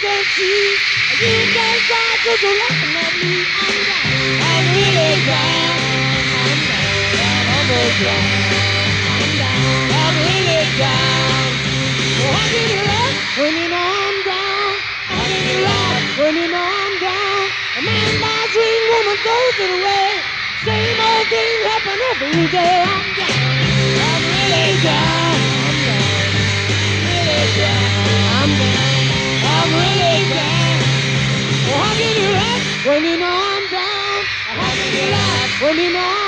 can see. You can cry 'cause you're laughing at me. I'm down. I'm really down. I'm down. I'm almost down. I'm down. I'm really down. Oh, can you laugh when you know I'm down? Can you laugh when you know I'm down? A man dies, sweet woman goes it away. Same old thing happen every day. I'm down. I'm really down. I'm really down. How can you laugh when you know I'm down? How can you laugh when you know I'm